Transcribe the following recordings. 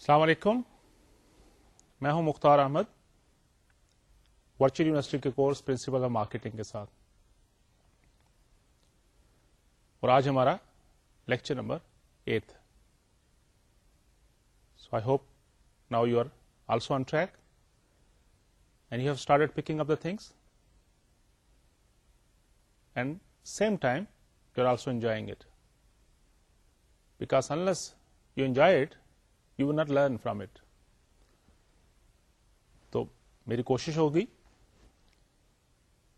السلام علیکم میں ہوں مختار احمد ورچوئل یونیورسٹی کے کورس پرنسپل آف مارکیٹنگ کے ساتھ اور آج ہمارا lecture number eight so I hope now you are also on track and you have start picking up the things and same time you are also enjoying it because unless you enjoy it you will not learn from it تو میری کوشش ہوگی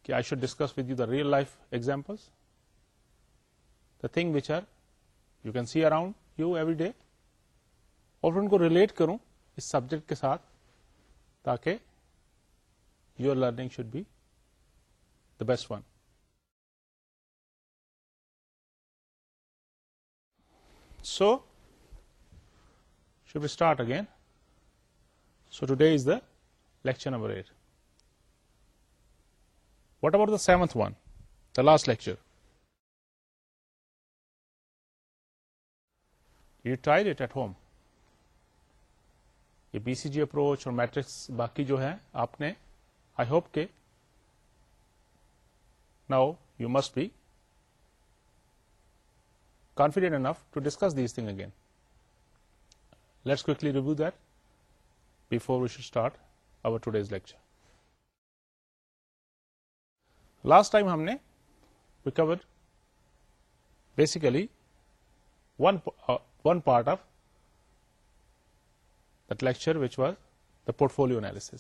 کہ I should discuss with you the real life examples the thing which are you can see around you every day اور ان کو relate کروں اس سبجیکٹ کے ساتھ تاکہ your learning should be the best one so start again so today is the lecture number eight what our the seven one the last lecture you try it at home یہ B C G approach اور matrix باقی جو ہیں آپ نے I hope کے no you must be confident enough to discuss this thing again let's quickly review that before we show start over today's lecture last time ہم نے basically one part of the lecture which was the portfolio analysis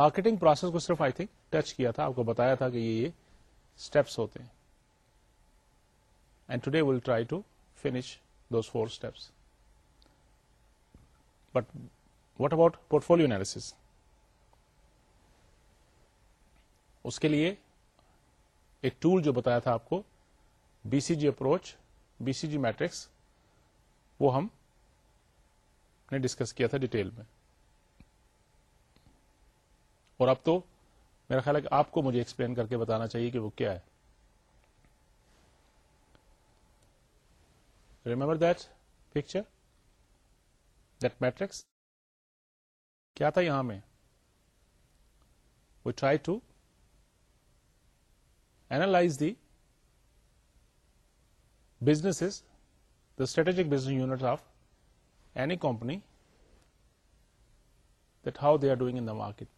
marketing process کو صرف I think touch کیا تھا آپ کو بتایا تھا کہ یہ یہ اسٹیپس ہوتے ہیں and today will try to finish those four steps what about port analysis اس کے لیے ایک ٹول جو بتایا تھا آپ کو B C G approach B C G matrix وہ ہم نے ڈسکس کیا تھا ڈیٹیل میں اور اب تو میرا خیال ہے کہ آپ کو مجھے ایکسپلین کر کے بتانا چاہیے کہ وہ کیا ہے ریمبر دیٹ پکچر میٹرکس کیا تھا یہاں میں we try to assess the business the strategic business unit of any company that how they are doing in the market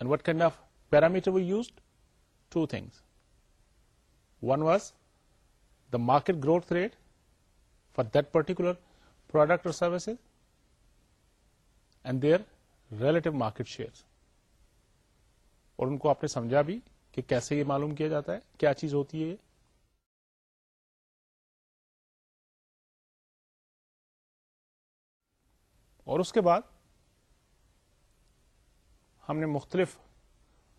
and what can parameter we used to things one was the market growth rate for درٹیکولر product services and their relative market share اور ان کو آپ نے سمجھا بھی کہ کیسے یہ معلوم کیا جاتا ہے کیا چیز ہوتی ہے یہ اور اس کے بعد ہم نے مختلف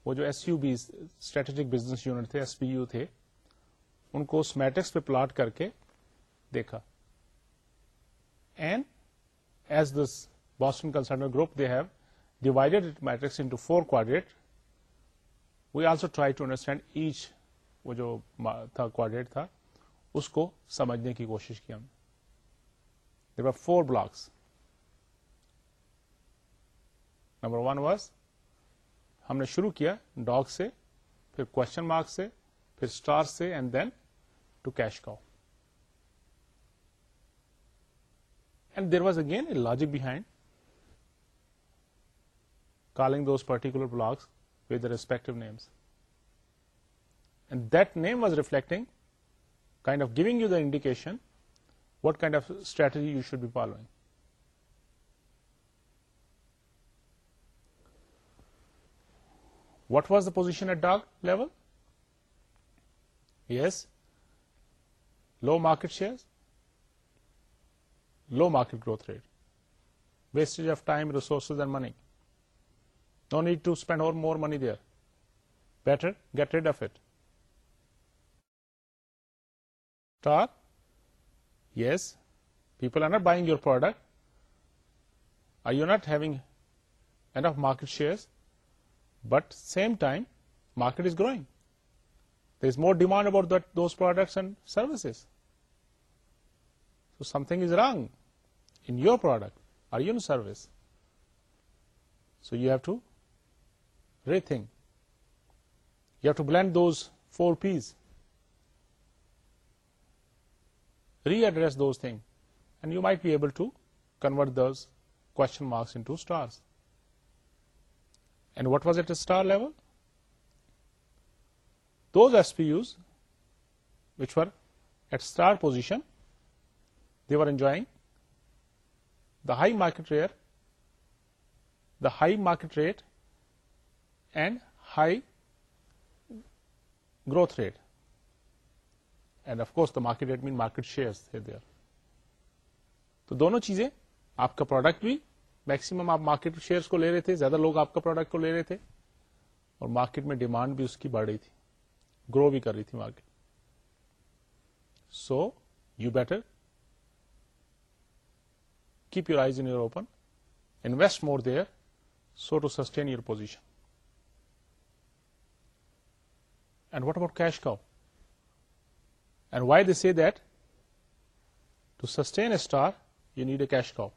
وہ جو S U B strategic business unit تھے ایس بی یو تھے ان کو اس میٹرکس پہ پلاٹ کر کے دیکھا Boston کنسرٹنٹ group they have divided matrix into four quad we also try to understand each وہ جو تھا تھا اس کو سمجھنے کی کوشش کی ہم there are four blocks number one was ہم نے شروع کیا ڈاگ سے پھر کوشچن مارک سے پھر اسٹار سے and then to cash cow And there was again a logic behind calling those particular blocks with the respective names. And that name was reflecting, kind of giving you the indication what kind of strategy you should be following. What was the position at dog level? Yes, low market shares, low market growth rate, wastage of time, resources, and money. No need to spend more money there. Better get rid of it. Star, yes, people are not buying your product. Are you not having enough market shares? But same time, market is growing. There is more demand about those products and services. So something is wrong in your product or your service. So you have to rethink. You have to blend those 4 P's, readdress those things, and you might be able to convert those question marks into stars. And what was it at star level? Those SPUs which were at star position, they were enjoying high market rear the high market rate and high growth rate and rate market rate main market share تو دونوں چیزیں آپ کا product بھی maximum آپ market shares کو لے رہے تھے زیادہ لوگ آپ کا پروڈکٹ کو لے رہے تھے اور مارکیٹ میں ڈیمانڈ بھی اس کی بڑھ رہی تھی گرو بھی کر رہی تھی market so you better keep your eyes and ear open, invest more there, so to sustain your position. And what about cash cow? And why they say that? To sustain a star, you need a cash cow.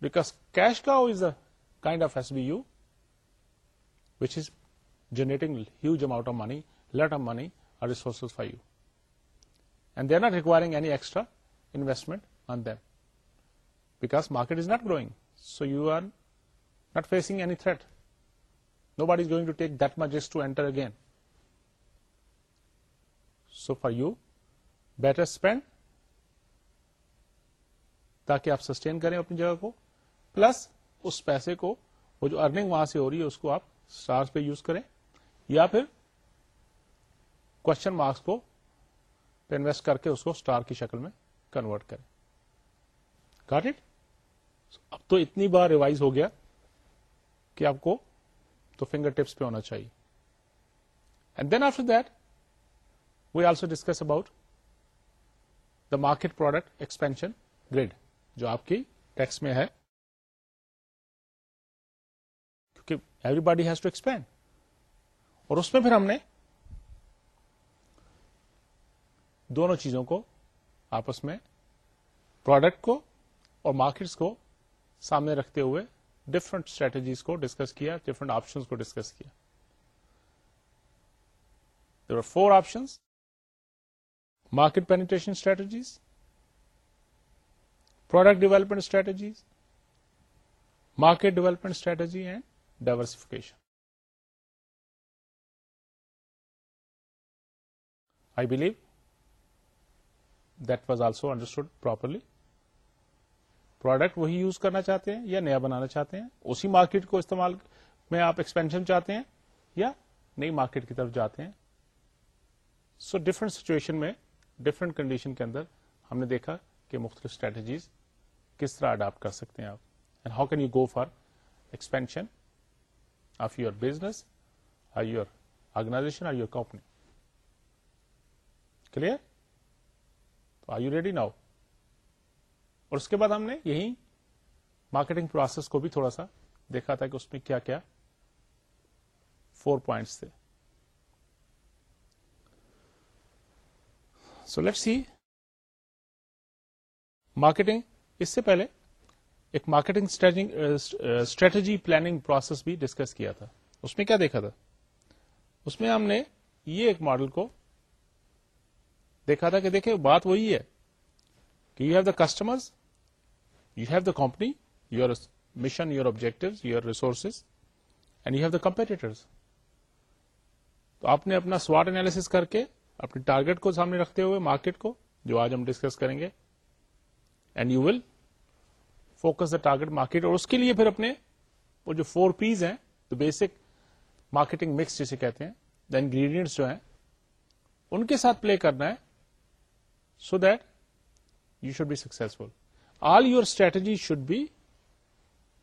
Because cash cow is a kind of SBU which is generating huge amount of money, lot of money or resources for you. And they are not requiring any extra investment on them. Because market is not growing so you are not facing any threat nobody going to take that must to enter again so for you better spend تاکہ آپ sustain کریں اپنی جگہ کو plus اس پیسے کو وہ جو ارننگ وہاں سے ہو رہی ہے اس کو آپ اسٹارس پہ یوز کریں یا پھر کوشچن مارکس کو انویسٹ کر کے اس کو اسٹار کی شکل میں کنورٹ کریں گاٹ اٹ اب تو اتنی بار ریوائز ہو گیا کہ آپ کو تو فنگر ٹپس پہ ہونا چاہیے and then after that we also discuss about the market product expansion grid جو آپ کی ٹیکس میں ہے کیونکہ everybody has to expand اور اس میں پھر ہم نے دونوں چیزوں کو آپس میں پروڈکٹ کو اور مارکیٹس کو سامنے رکھتے ہوئے ڈفرنٹ اسٹریٹجیز کو ڈسکس کیا ڈفرنٹ آپشن کو ڈسکس کیا four options market penetration strategies product development strategies market development strategy and diversification I believe that was also understood properly product وہی یوز کرنا چاہتے ہیں یا نیا بنانا چاہتے ہیں اسی مارکیٹ کو استعمال میں آپ ایکسپینشن چاہتے ہیں یا نئی مارکیٹ کی طرف جاتے ہیں سو ڈفرنٹ سچویشن میں ڈفرنٹ کنڈیشن کے اندر ہم نے دیکھا کہ مختلف اسٹریٹجیز کس طرح اڈاپٹ کر سکتے ہیں آپ and how can you go for expansion of your business I your organization I your company clear are I you ready now اور اس کے بعد ہم نے یہی مارکیٹنگ پروسیس کو بھی تھوڑا سا دیکھا تھا کہ اس میں کیا کیا فور پوائنٹس تھے سو لیٹ سی مارکیٹنگ اس سے پہلے ایک مارکیٹنگ اسٹریٹجی پلاننگ پروسیس بھی ڈسکس کیا تھا اس میں کیا دیکھا تھا اس میں ہم نے یہ ایک ماڈل کو دیکھا تھا کہ دیکھے بات وہی ہے کہ you have the customers company your mission your objective your resources and you have the competitors تو آپ نے اپنا سوارٹ اینالس کر کے اپنے ٹارگیٹ کو سامنے رکھتے ہوئے مارکیٹ کو جو آج ہم ڈسکس کریں گے and you will focus the target market اور اس کے لیے پھر اپنے وہ جو فور پیز ہیں بیسک مارکیٹنگ مکس جسے کہتے ہیں دا انگریڈینٹس جو ہیں ان کے ساتھ پلے کرنا ہے so that you should be successful all your strategy should be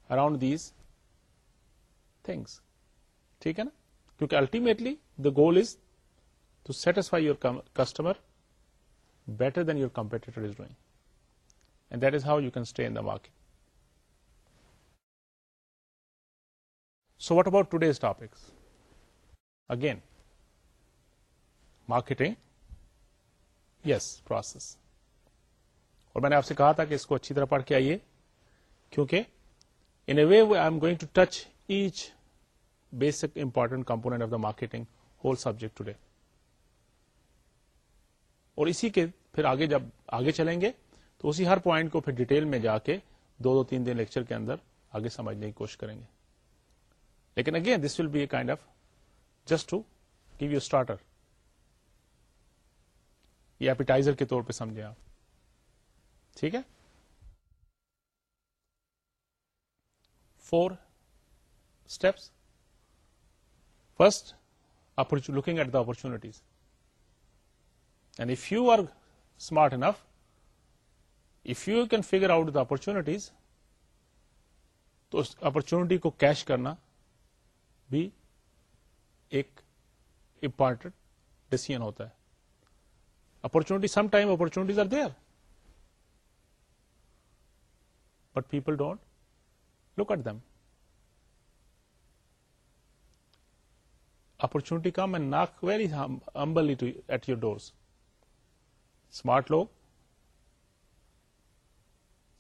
around these things ٹھیک ہے نا کیونکہ ultimately the goal is to satisfy your customer better than your competitor is doing and that is how you can stay in the market so what about today's topics again marketing is process اور میں نے آپ سے کہا تھا کہ اس کو اچھی طرح پڑھ کے آئیے کیونکہ in a way I am going to touch each basic important component of the marketing whole subject today اور اسی کے پھر آگے جب آگے چلیں گے تو اسی ہر پوائنٹ کو پھر ڈیٹیل میں جا کے دو دو تین دن لیکچر کے اندر آگے سمجھنے کی کوشش کریں گے لیکن again this will be a kind of just to give you starter یہ ایپیٹائزر کے طور پہ سمجھیں آپ ٹھیک ہے four steps first looking at the opportunities and if you are smart enough if you can figure out the opportunities تو اس اپرچونٹی کو کیش کرنا بھی ایک امپارٹنٹ ڈسیزن ہوتا ہے opportunity some time opportunities are there people don't look at them opportunity come and knock very humbly to at your doors smart لوگ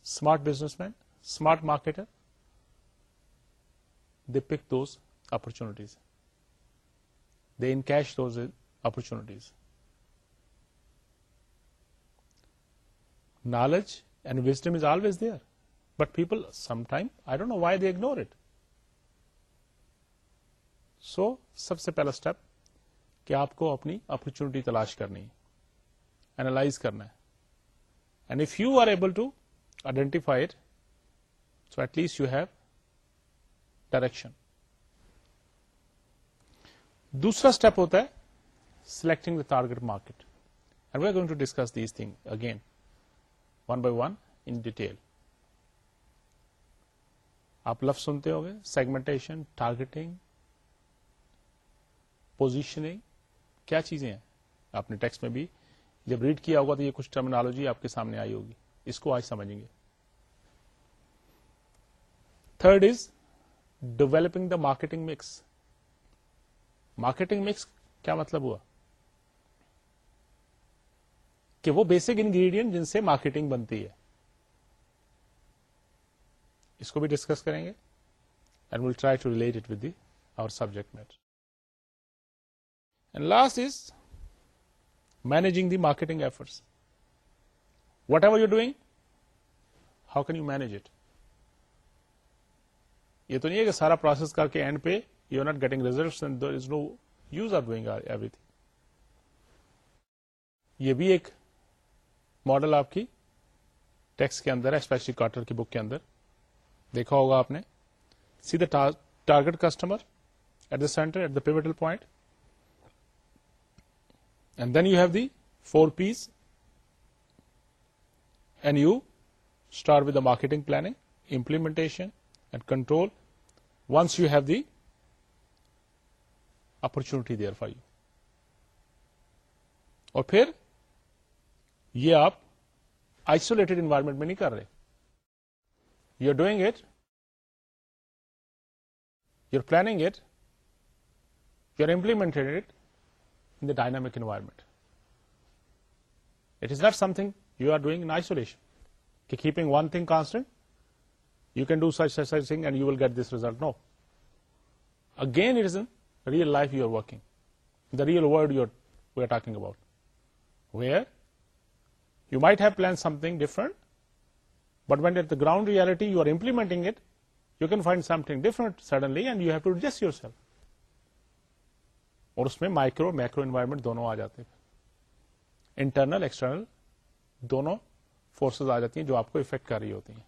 smart businessman smart marketer they pick those opportunities they encash those is opportunities knowledge and wisdom is always there people some time I don't know why they ignore it so سب سے پہلا step کہ آپ کو اپنی opportunity تلاش کرنی analyse کرنا ہے and if you are able to identify it so at least you have direction دوسرا اسٹیپ ہوتا ہے selecting the target market and we are going to discuss this thing again one by one in detail آپ لفظ سنتے ہو گئے segmentation targeting positioning کیا چیزیں ہیں آپ نے ٹیکسٹ میں بھی جب ریڈ کیا ہوگا تو یہ کچھ ٹرمنالوجی آپ کے سامنے آئی ہوگی اس کو آج سمجھیں گے third is developing the marketing mix marketing mix کیا مطلب ہوا کہ وہ بیسک انگریڈینٹ جن سے مارکیٹنگ بنتی ہے اس کو بھی ڈسکس کریں گے and will try to relate it with the our subject matter and last is managing the marketing efforts whatever you doing how can you manage it یہ تو نہیں ہے کہ سارا پروسیس کر کے اینڈ پہ you are not getting there is no use are doing everything یہ بھی ایک ماڈل آپ کی ٹیکس کے اندر اسپیشلی کارٹر کی بک کے اندر دیکھا ہوگا آپ نے see the target customer at the center at the pivotal point and then you have the four Ps and you start with the marketing planning implementation and control once you have the opportunity there for you اور پھر یہ آپ isolated environment میں نہیں کر رہے You're doing it, you're planning it, you're implementing it in the dynamic environment. It is not something you are doing in isolation. Okay, keeping one thing constant, you can do such thing and you will get this result. No. Again, it is in real life you are working. The real world we are talking about, where you might have planned something different but went the ground reality you are implementing it you can find something different suddenly and you have to adjust yourself اور اس میں micro micro environment دونوں آ جاتے ہیں internal external دونوں forces آ جاتی ہیں جو آپ کو افیکٹ کر رہی ہوتی ہیں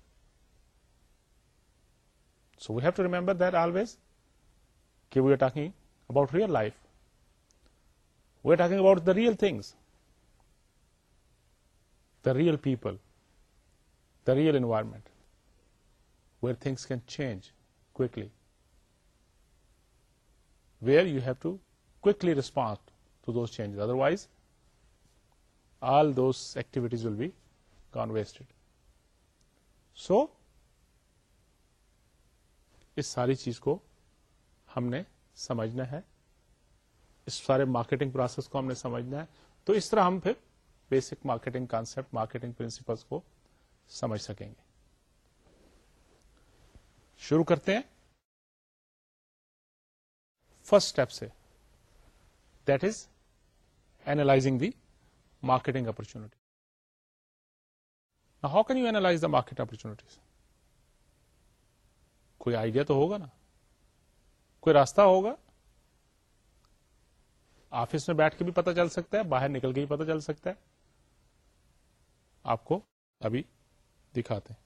so we have to remember that always کہ we are talking about real life we are talking about the real things the real people real environment where things can change quickly where you have to quickly respond to those changes otherwise all those activities will be gone wasted so اس ساری چیز کو ہم نے سمجھنا ہے اس سارے مارکیٹنگ پروسیس کو ہم نے سمجھنا ہے تو اس طرح ہم پھر basic marketing concept marketing principles کو سمجھ سکیں گے شروع کرتے ہیں فرسٹ اسٹیپ سے that is analysing the marketing opportunity how can you analyse the market opportunities کوئی آئیڈیا تو ہوگا نا کوئی راستہ ہوگا آفس میں بیٹھ کے بھی پتا چل سکتا ہے باہر نکل کے بھی پتا چل سکتا ہے آپ کو ابھی دکھاتے ہیں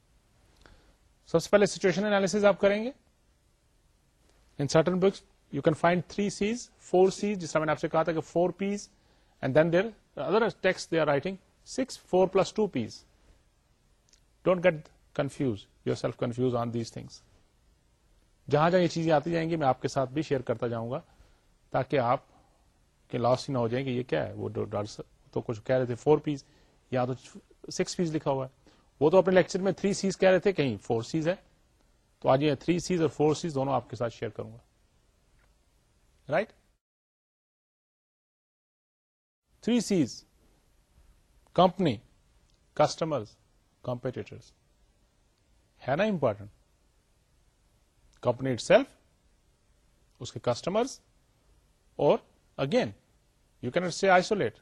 سب سے پہلے سچویشن آپ کریں گے in certain books you can find three Cs Cs four جس میں نے آپ سے کہا تھا کہ four Ps and then there other texts they are writing six four plus two Ps don't get confuse yourself confuse on these things جہاں جہاں یہ چیزیں آتی جائیں گی میں آپ کے ساتھ بھی شیئر کرتا جاؤں گا تاکہ آپ کے لاس ہی نہ ہو جائیں گے یہ کیا ہے وہ تو کچھ کہہ رہے تھے فور پیز یا تو سکس پیز لکھا ہوا ہے وہ تو اپنے لیکچر میں تھری سیز کہہ رہے تھے کہیں فور سیز ہے تو آج یہ تھری سیز اور فور سیز دونوں آپ کے ساتھ شیئر کروں گا right three Cs company customer competitor ہے نا امپورٹنٹ کمپنی اٹ سیلف اس کے کسٹمر اور again you can't see isolate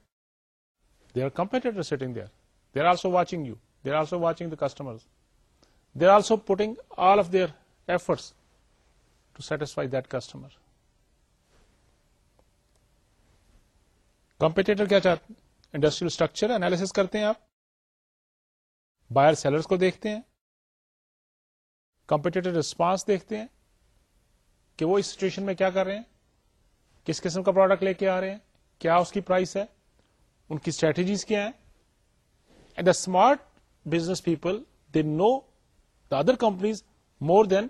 they are competitor setting they are they are also watching you they are also watching the customer they are also putting all of their efforts to satisfy that customer competitor کیا چاہتے ہیں industrial structure analysis کرتے آپ buyer sellers کو دیکھتے ہیں competitor response دیکھتے ہیں کہ وہ اس سچویشن میں کیا کر رہے ہیں کس قسم کا پروڈکٹ لے کے آ رہے ہیں کیا اس کی پرائس ہے ان کی اسٹریٹجیز کیا ہیں and the smart business people they know the other companies more than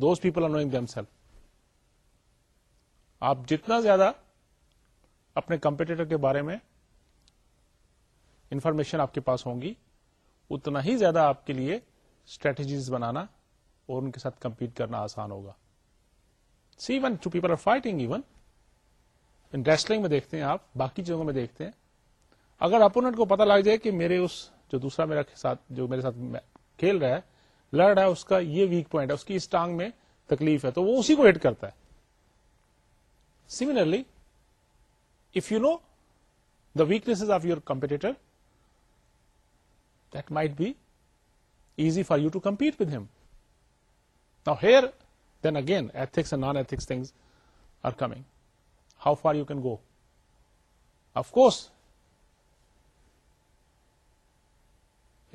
those people are knowing themselves آپ جتنا زیادہ اپنے کمپیٹیٹر کے بارے میں انفارمیشن آپ کے پاس ہوں گی اتنا ہی زیادہ آپ کے لیے اسٹریٹجیز بنانا اور ان کے ساتھ کمپیٹ کرنا آسان ہوگا see one two people are fighting even in wrestling میں دیکھتے ہیں آپ باقی چیزوں میں دیکھتے ہیں اگر اپوننٹ کو پتا لگ جائے کہ میرے اس جو دوسرا میرا ساتھ جو میرے ساتھ کھیل رہا ہے لڑ رہا ہے اس کا یہ ویک پوائنٹ ہے اس کی اس ٹانگ میں تکلیف ہے تو وہ اسی کو ہٹ کرتا ہے similarly if you know the weakness of your competitor that might be easy for you to compete with ہم now here then again ethics non ethics things are coming how far you can go of course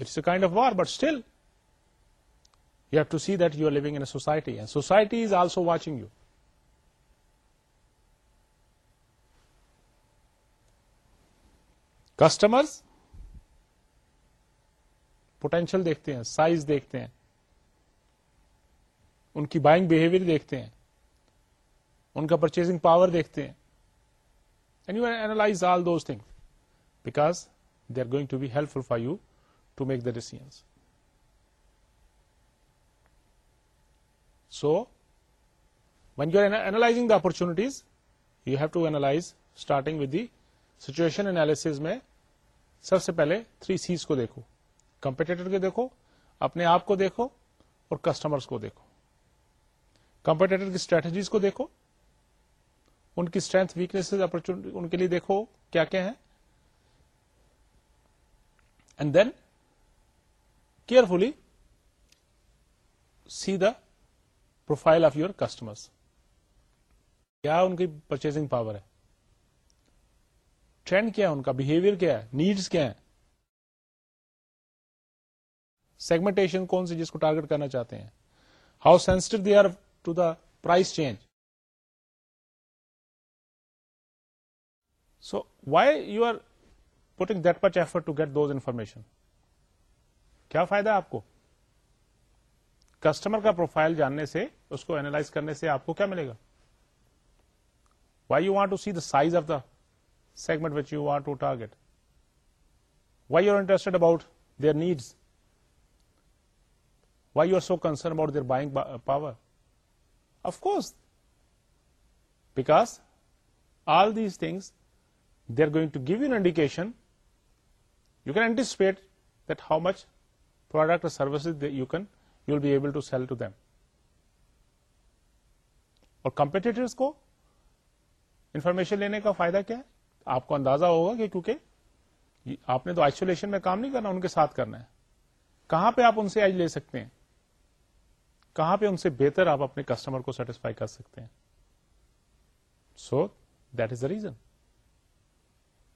it's a kind of war but still you have to see do are لوگ in a society and society is also watching you customer potential دیکھتے ہیں size دیکھتے ہیں ان کی buying behaviour دیکھتے ہیں ان کا پرچیزنگ پاور دیکھتے ہیں and you and analyse all those thing back they are going to be helpful for you make the this so when you analysing the opportunities you have to analyse starting with the situation analysis میں سب سے پہلے three Cs کو دیکھو competitor کے دیکھو اپنے آپ کو دیکھو اور کسٹمر کو دیکھو کمپیٹیٹر کی اسٹریٹجیز کو دیکھو ان کی اسٹرینتھ ویکنیس اپرچونیٹی ان کے لیے دیکھو کیا کیا ہیں and then carefully see the profile of your customers کیا ان کی پرچیزنگ پاور ہے ٹرینڈ کیا ہے ان کا بہیویئر کیا ہے نیڈس کیا ہے سیگمنٹیشن کون سی جس کو ٹارگیٹ کرنا چاہتے ہیں how sensitive they are to the price change so why you are putting that much effort to get those information کیا فائدہ آپ کو کسٹمر کا پروفائل جاننے سے اس کو اینالائز کرنے سے آپ کو کیا ملے گا why you want to see the size of the segment which you want to target why you are interested about their needs why you are so concern about their buying power of course because all these things they are going to give you indication you can anticipate that how much product service you can you will be able to sell to them اور competitors کو information لینے کا فائدہ کیا ہے آپ کو اندازہ ہوگا کہ کیونکہ آپ نے تو آئسولیشن میں کام نہیں کرنا ان کے ساتھ کرنا ہے کہاں پہ آپ ان سے آج لے سکتے ہیں کہاں پہ ان سے بہتر آپ اپنے کسٹمر کو سیٹسفائی کر سکتے ہیں so that is the reason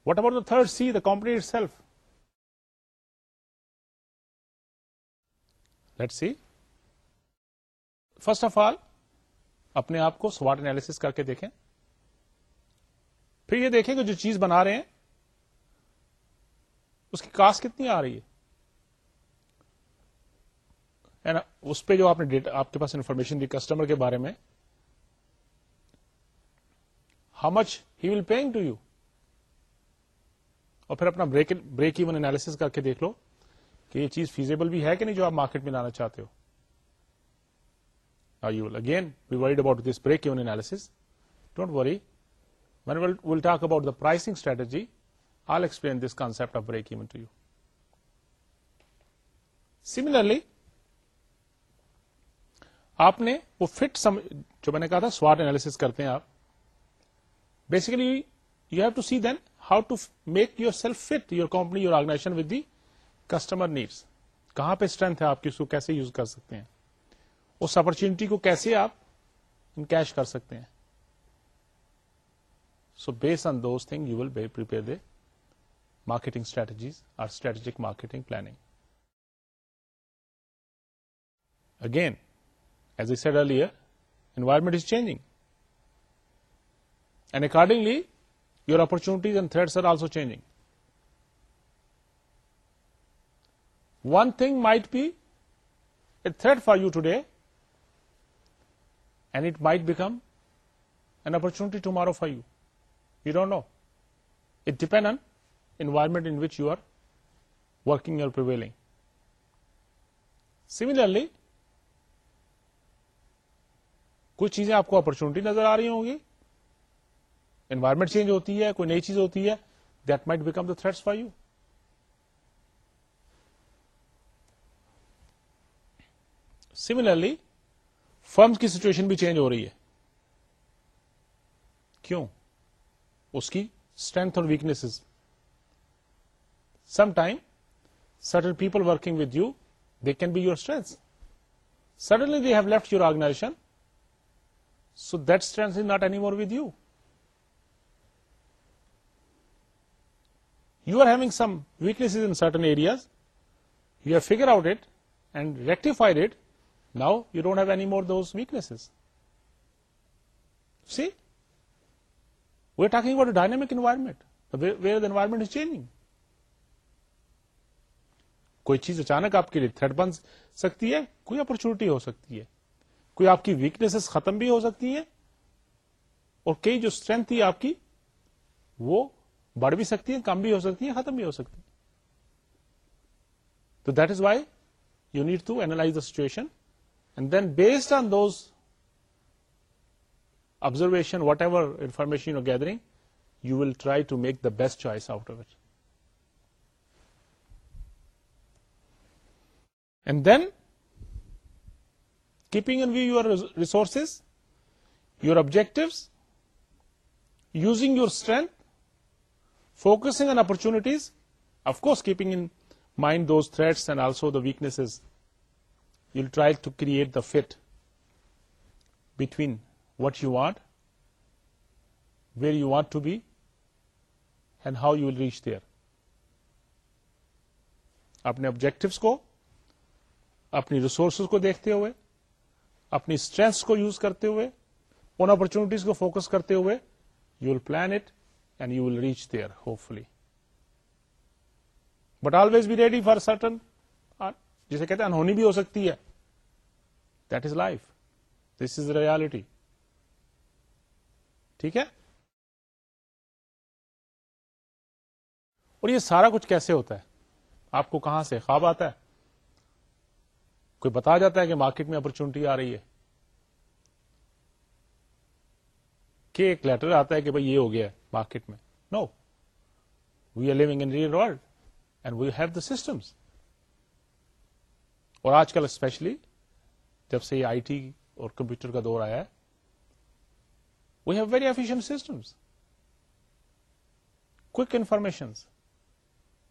what about the third C the company self let see first of all اپنے آپ کو سواٹ اینالس کر کے دیکھیں پھر یہ دیکھیں کہ جو چیز بنا رہے ہیں اس کی کاسٹ کتنی آ رہی ہے اس پہ جو آپ نے ڈیٹا آپ کے پاس انفارمیشن دی کسٹمر کے بارے میں how much he will paying to you اور پھر اپنا بریک بریک ایون انالیس کر کے دیکھ لو کہ یہ چیز فیزیبل بھی ہے کہ نہیں جو آپ مارکیٹ میں لانا چاہتے ہو you again we wide about this break analysis don't worry one will talk about the pricing strategy all explain this concept of break you similarly آپ نے وہ فٹ سم جو میں نے کہا تھا سوارٹ اینالس کرتے ہیں آپ basically you have to see then how to make yourself fit your company your organization with the customer needs کہاں پہ اسٹرینتھ ہے آپ کی اس کو کیسے یوز کر سکتے ہیں اس اپرچونٹی کو کیسے آپ انکیش کر سکتے ہیں so base on those thing you will per marketing strategies اور strategic marketing planning again as a said earlier environment is changing and accordingly your opportunities and threats are also changing one thing might be a threat for you today and it might become an opportunity tomorrow for you you don't know it depend on environment in which you are working اور prevailing similarly کچھ چیزیں آپ کو opportunity نظر آ رہی ہوں گی environment change ہوتی ہے کوئی نئی چیز ہوتی ہے that might become the threats for you similarly firms کی سچویشن بھی چینج ہو رہی ہے کیوں اس کی اسٹرینتھ اور weaknesses some time certain people working with you they can be your strength suddenly we have left your organization so that strength is not any more with you you are having some weaknesses in certain areas you have figure out it and rectified it now you don't have any more those weaknesses see we're talking about a dynamic environment where, where the environment is changing کوئی چیز اچانک آپ کے لیے thread بن سکتی ہے کوئی opportunity ہو سکتی ہے کوئی آپ کی ویکنیسز ختم بھی ہو سکتی ہے اور کئی جو اسٹرینتھ تھی آپ کی وہ بڑھ بھی سکتی ہے کم بھی ہو سکتی ہے ختم بھی ہو سکتی ہے تو that is why you need to analyse the situation And then based on those observation, whatever information you're gathering, you will try to make the best choice out of it. And then, keeping in view your resources, your objectives, using your strength, focusing on opportunities, of course keeping in mind those threats and also the weaknesses you try to create the fit between what you want where you want to be and how you will reach there اپنے objectives کو اپنی resources کو دیکھتے ہوئے اپنی strengths کو use کرتے ہوئے ان اپرچونیٹیز کو فوکس کرتے ہوئے you will plan it and you will reach there hopefully but always be ready for certain جسے کہتے ہیں انہونی بھی ہو سکتی ہے that is life this is reality ٹھیک ہے اور یہ سارا کچھ کیسے ہوتا ہے آپ کو کہاں سے خواب آتا ہے کوئی بتا جاتا ہے کہ مارکیٹ میں اپرچونٹی آ رہی ہے کہ ایک لیٹر آتا ہے کہ بھائی یہ ہو گیا مارکیٹ میں نو we are living in real world and we have the systems اور آج کل اسپیشلی جب سے آئی ٹی اور کمپیوٹر کا دور آیا ہے we have very efficient systems information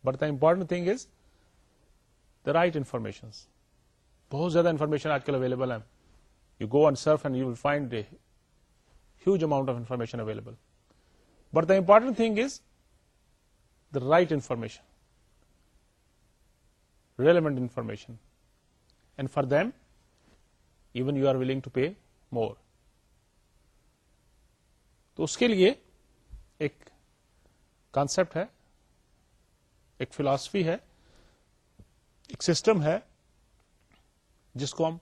but the important thing is the right information بہت زیادہ انفارمیشن آج کل اویلیبل ہے you go and surf and you will find a huge amount of information available but the important thing is the right information relevant information for them even you are willing to pay more تو اس کے لیے ایک concept ہے ایک philosophy ہے ایک system ہے جس کو ہم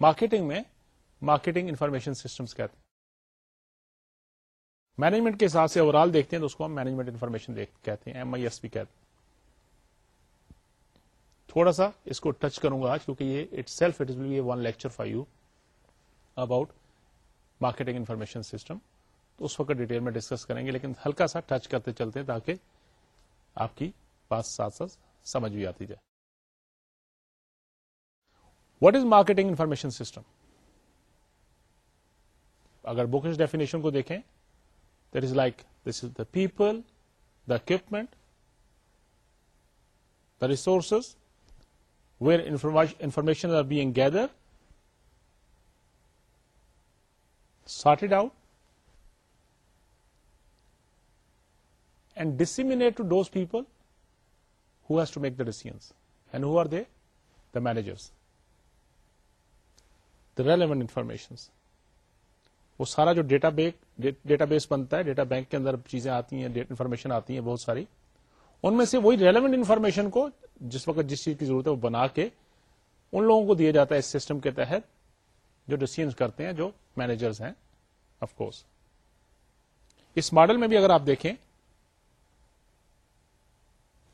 مارکیٹنگ میں مارکیٹنگ انفارمیشن سسٹمس کہتے ہیں مینجمنٹ کے حساب سے اوور آل دیکھتے ہیں تو اس کو ہم مینجمنٹ انفارمیشن کہتے ہیں ایم آئی ایس پی کہتے ہیں تھوڑا سا اس کو ٹچ کروں گا آج کیونکہ یہ itself it be one lecture for you about marketing information system تو اس وقت ڈیٹیل میں ڈسکس کریں گے لیکن ہلکا سا ٹچ کرتے چلتے ہیں تاکہ آپ کی بات ساتھ ساتھ سمجھ بھی آتی جائے what is marketing information system اگر بک ڈیفینیشن کو دیکھیں that is like this is the people the equipment the resources where information are being gather sorted out and ڈسکیمٹ to those people who has to make the decisions and who are they the managers the relevant information وہ سارا جو data database بنتا ہے data bank کے اندر چیزیں آتی ہیں انفارمیشن آتی ہیں بہت ساری ان میں سے وہی ریلیونٹ انفارمیشن کو جس وقت جس چیز کی ضرورت ہے وہ بنا کے ان لوگوں کو دیا جاتا ہے اس سسٹم کے تحت جو ڈسیزنس کرتے ہیں جو مینیجرز ہیں آف کورس اس ماڈل میں بھی اگر آپ دیکھیں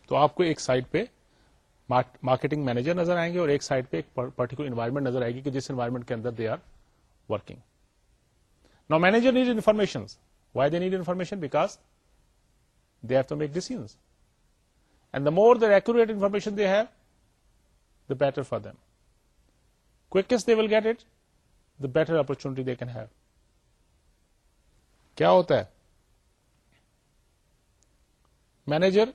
تو آپ کو ایک سائڈ پہ مارکیٹنگ مینیجر نظر آئیں گے اور ایک سائڈ پہ ایک پرٹیکولر انوائرمنٹ نظر آئے گی کہ جس انوائرمنٹ کے اندر they are working no manager need information why they need information because they have to make decisions and the more the accurate information they have the better for them cost they will get it the better opportunity they can have کیا ہوتا ہے manager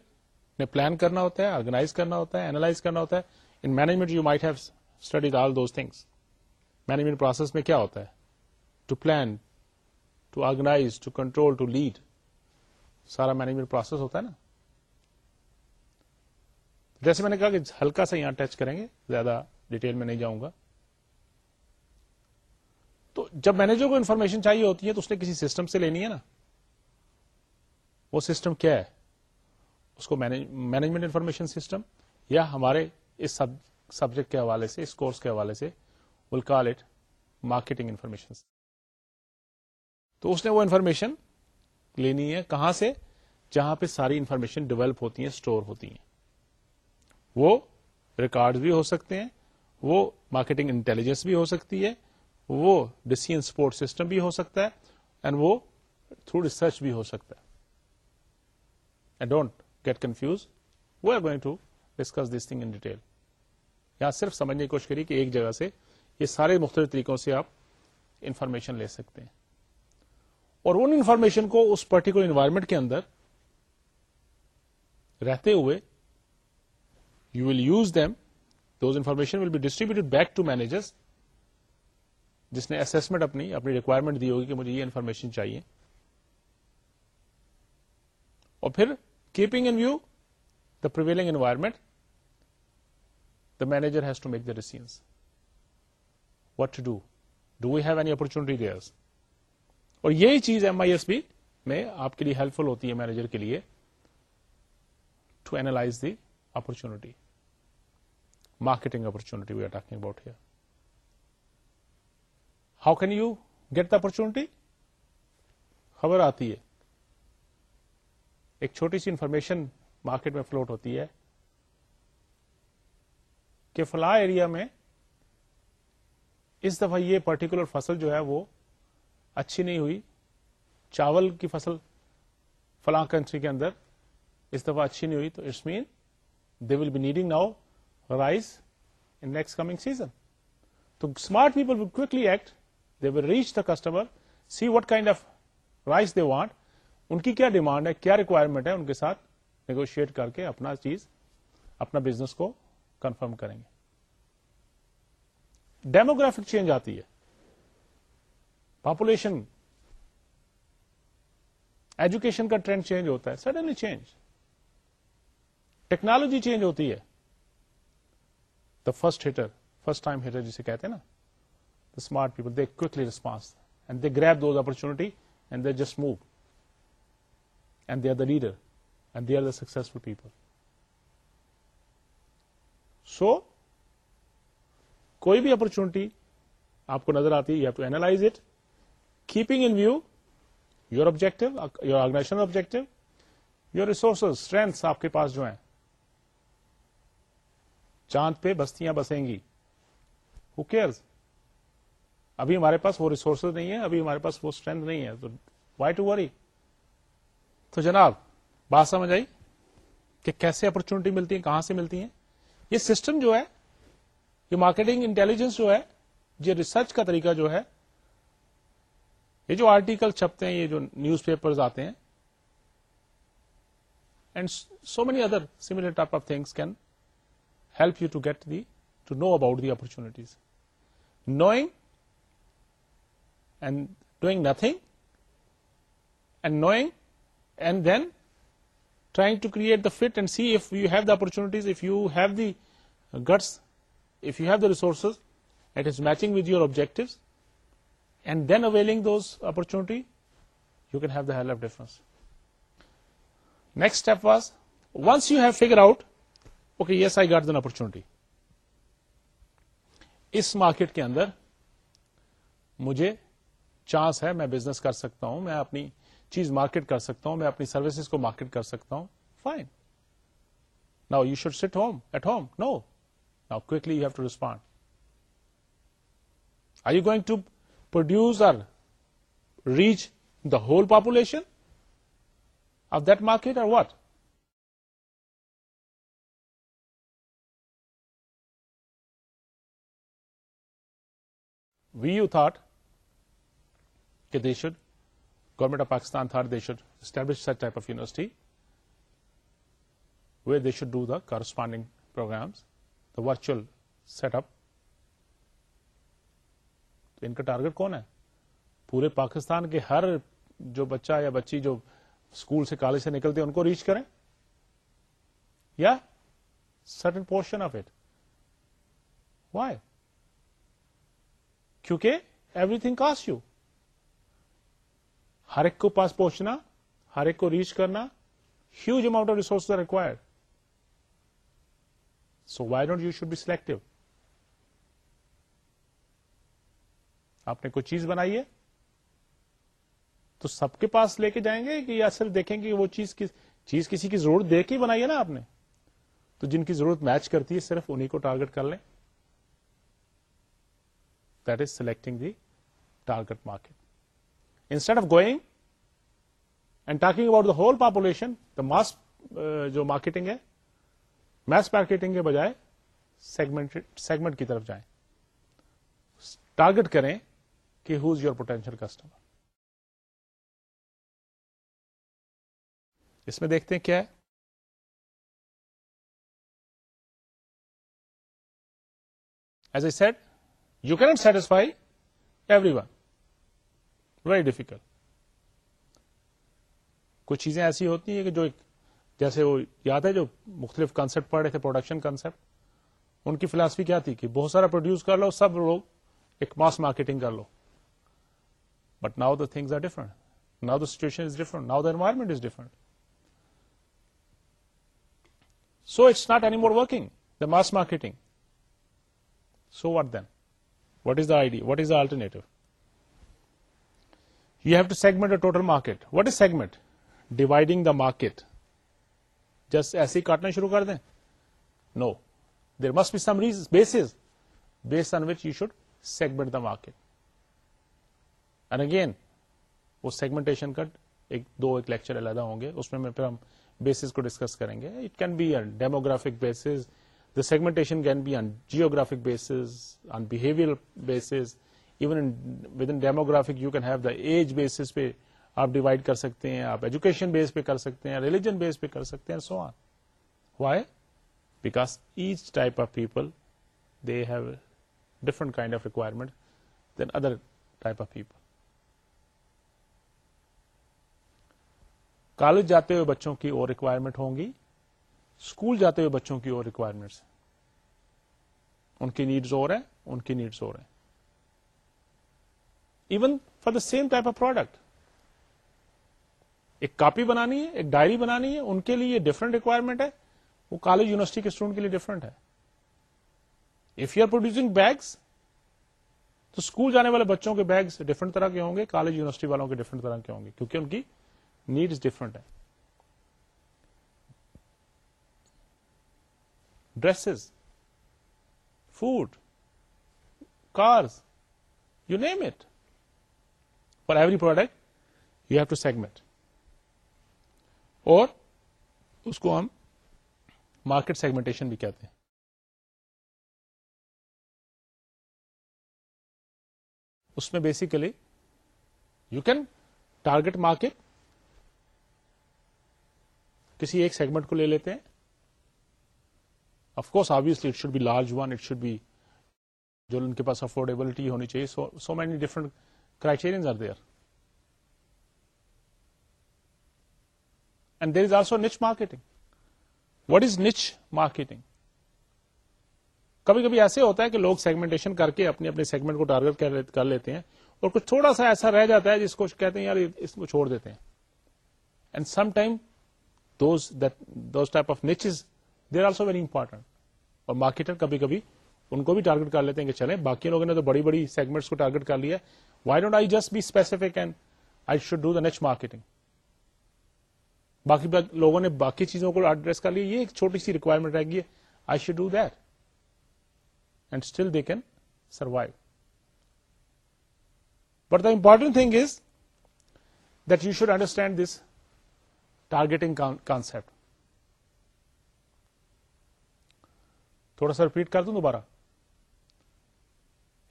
نے plan کرنا ہوتا ہے organise کرنا ہوتا ہے اینالائز کرنا ہوتا ہے in management you might have studied all those things management process میں کیا ہوتا ہے to plan to organise to control to lead سارا مینجمنٹ پروسیس ہوتا ہے نا جیسے میں نے کہا کہ ہلکا سا یہاں ٹچ کریں گے زیادہ ڈیٹیل میں نہیں جاؤں گا تو جب مینیجر کو انفارمیشن چاہیے ہوتی ہے تو اس نے کسی سسٹم سے لینی ہے نا وہ سسٹم کیا ہے اس کو مینجمنٹ انفارمیشن سسٹم یا ہمارے اس سبجیکٹ کے حوالے سے اس کورس کے حوالے سے will call it marketing information تو اس نے وہ انفارمیشن لینی ہے کہاں سے جہاں پہ ساری انفارمیشن ڈیولپ ہوتی ہیں اسٹور ہوتی ہیں وہ ریکارڈ بھی ہو سکتے ہیں وہ مارکیٹنگ انٹیلیجنس بھی ہو سکتی ہے وہ ڈسین سپورٹ سسٹم بھی ہو سکتا ہے اینڈ وہ تھرو ریسرچ بھی ہو سکتا ہے and don't get confuse we are going to discuss this thing in detail یہاں صرف سمجھنے کی کوشش کریے کہ ایک جگہ سے یہ سارے مختلف طریقوں سے آپ انفارمیشن لے سکتے ہیں اور ان انفارمیشن کو اس پرٹیکولر انوائرمنٹ کے اندر رہتے ہوئے you will use them those information will be distributed back to managers جس نے اسسمنٹ اپنی اپنی ریکوائرمنٹ دی ہوگی کہ مجھے یہ انفارمیشن چاہیے اور پھر keeping in view the prevailing environment the manager has to make the decision what to do do we have any opportunity there اور یہی چیز ایم آئی ایس بی میں آپ کے لیے ہیلپ فل ہوتی ہے مینیجر کے لیے to analyse the opportunity marketing opportunity how can you get the opportunity خبر آتی ہے ایک چھوٹی سی انفارمیشن مارکیٹ میں فلوٹ ہوتی ہے کہ فلاں ایریا میں اس دفعہ یہ پرٹیکولر فصل جو ہے وہ اچھی نہیں ہوئی چاول کی فصل فلاں کنٹری کے اندر اس دفعہ اچھی نہیں ہوئی تو it's main will be needing now rice انسٹ کمنگ سیزن تو smart people quickly act they will reach the customer see what kind of rice they want ان کی کیا ڈیمانڈ ہے کیا ریکوائرمنٹ ہے ان کے ساتھ نیگوشیٹ کر کے اپنا چیز اپنا بزنس کو کنفرم کریں گے ڈیموگرافک چینج آتی ہے پاپولیشن ایجوکیشن کا ٹرینڈ چینج ہوتا ہے سڈنلی چینج ٹیکنالوجی چینج ہوتی ہے the first hitter first time hitter جسے کہتے ہیں نا the smart people they quickly response and they grab those opportunity and they just move and they are the leader and they are the successful people so کوئی بھی opportunity آپ کو نظر آتی ہے you have to analyse it keeping in view your objective your organisation objective your resources strength آپ کے پاس جو ہیں چاند پہ بستیاں بسیں گی ہو کیئرز ابھی ہمارے پاس وہ ریسورسز نہیں ہے ابھی ہمارے پاس وہ اسٹرینتھ نہیں ہے تو وائی ٹو وری تو جناب بات سمجھ آئی کہ کیسے اپرچونٹی ملتی ہیں کہاں سے ملتی ہیں یہ سسٹم جو ہے یہ مارکیٹنگ انٹیلیجنس جو ہے یہ ریسرچ کا طریقہ جو ہے یہ جو آرٹیکل چھپتے ہیں یہ جو نیوز پیپر آتے ہیں and so many other similar type of things can help you to get to know about the opportunities. Knowing and doing nothing, and knowing and then trying to create the fit and see if you have the opportunities, if you have the guts, if you have the resources, it is matching with your objectives, and then availing those opportunity, you can have the high level difference. Next step was, once you have figured out okay yes I got then opportunity اس market کے اندر مجھے chance ہے میں business کر سکتا ہوں میں اپنی چیز مارکیٹ کر سکتا ہوں میں اپنی سروسز کو مارکیٹ کر سکتا ہوں fine now you should sit home at home no now کلی you have to respond I you going to produce or reach the whole population of that market اور واٹ وی یو تھاٹ کہ they should government of Pakistan thought they should establish such type of university way they should do the corresponding programmes the virtual set up ان کا target کون ہے پورے پاکستان کے ہر جو بچہ یا بچی جو اسکول سے کالج سے نکلتے ان کو ریچ کریں یا certain portion of it why کیونکہ ایوری تھنگ کاسٹ یو ہر ایک کو پاس پہنچنا ہر ایک کو ریچ کرنا huge amount of resource required so why don't you should be selective آپ نے کوئی چیز بنائی ہے تو سب کے پاس لے کے جائیں گے کہ یا صرف دیکھیں گے وہ چیز چیز کسی کی ضرورت دے کے بنائی ہے نا آپ نے تو جن کی ضرورت میچ کرتی ہے صرف انہیں کو ٹارگٹ کر لیں selecting the target market instead of going and talking about the whole population the mass جو مارکیٹنگ ہے میس مارکیٹنگ کے بجائے سیگمنٹ کی طرف جائیں ٹارگیٹ کریں کہ who is your potential customer اس میں دیکھتے ہیں کیا ہے as a set you can't satisfy everyone very difficult کچھ چیزیں ایسی ہوتی ہیں کہ جو ایک جیسے وہ یاد ہے جو مختلف کانسپٹ پڑھ رہے تھے پروڈکشن کانسپٹ ان کی فلاسفی کیا تھی کہ بہت سارا پروڈیوس کر لو سب لوگ ایک ماس مارکیٹنگ کر لو but now the things are different now the situation is different now the environment is different so it's not any more working the mass marketing so what then what is the idea what is the alternative you have to segment a total market what is segment dividing the market جس ایسے ہی کاٹنا شروع کر دیں no there must be some reason bases base on which you should segment the market and again وہ segmentation cut ایک دو ایک لیکچر الادا ہوں گے اس میں پھر ہم بیس کو ڈسکس کریں گے it can be demographic base segmentation can be on geographic bases on behaviour base even within demographic you can have the age base پہ آپ ڈیوائڈ کر سکتے ہیں آپ ایجوکیشن بیس پہ کر سکتے ہیں ریلیجن بیس پہ کر سکتے ہیں so on why back each type of people they have different kind of requirement then other type of people college جاتے ہوئے بچوں کی اور ریکوائرمنٹ ہوں گی اسکول جاتے ہوئے بچوں کی اور ریکوائرمنٹس ان کی نیڈز اور ہیں ان کی نیڈز اور ہیں even for the same type of product ایک کاپی بنانی ہے ایک ڈائری بنانی ہے ان کے لیے ڈفرنٹ ریکوائرمنٹ ہے وہ کالج یونیورسٹی کے اسٹوڈنٹ کے لیے ڈفرنٹ ہے if you are producing bags تو اسکول جانے والے بچوں کے بیگس ڈفرنٹ طرح کے ہوں گے کالج یونیورسٹی والوں کے ڈفرنٹ طرح کے ہوں گے کیونکہ ان کی نیڈ ڈفرنٹ ہے dresses food cars you name it for every product you have to segment اور اس کو ہم مارکیٹ سیگمنٹیشن بھی کہتے ہیں اس میں basically you can target market کسی ایک سیگمنٹ کو لے لیتے ہیں of course it should be large one it should be جو ان کے پاس افورڈیبلٹی ہونی چاہیے so many are criterion and there is also niche marketing what is niche marketing کبھی کبھی ایسے ہوتا ہے کہ لوگ سیگمنٹیشن کر کے اپنے اپنے سیگمنٹ کو ٹارگیٹ کر لیتے ہیں اور کچھ تھوڑا سا ایسا رہ جاتا ہے جس کو کہتے ہیں یار اس کو چھوڑ دیتے ہیں and some time those type of niches they are also very important اور مارکیٹر کبھی کبھی ان کو بھی ٹارگیٹ کر لیتے ہیں کہ چلیں باقی لوگوں نے تو بڑی بڑی سیگمنٹس کو ٹارگیٹ کر لیا why don't I just be specific and I should do the niche marketing باقی لوگوں نے باقی چیزوں کو ایڈریس کر لیا یہ ایک چھوٹی سی ریکوائرمنٹ رہ گئی ہے I should do that and still they can survive but the important thing is that you should understand this targeting concept تھوڑا سا ریپیٹ کر دوں دوبارہ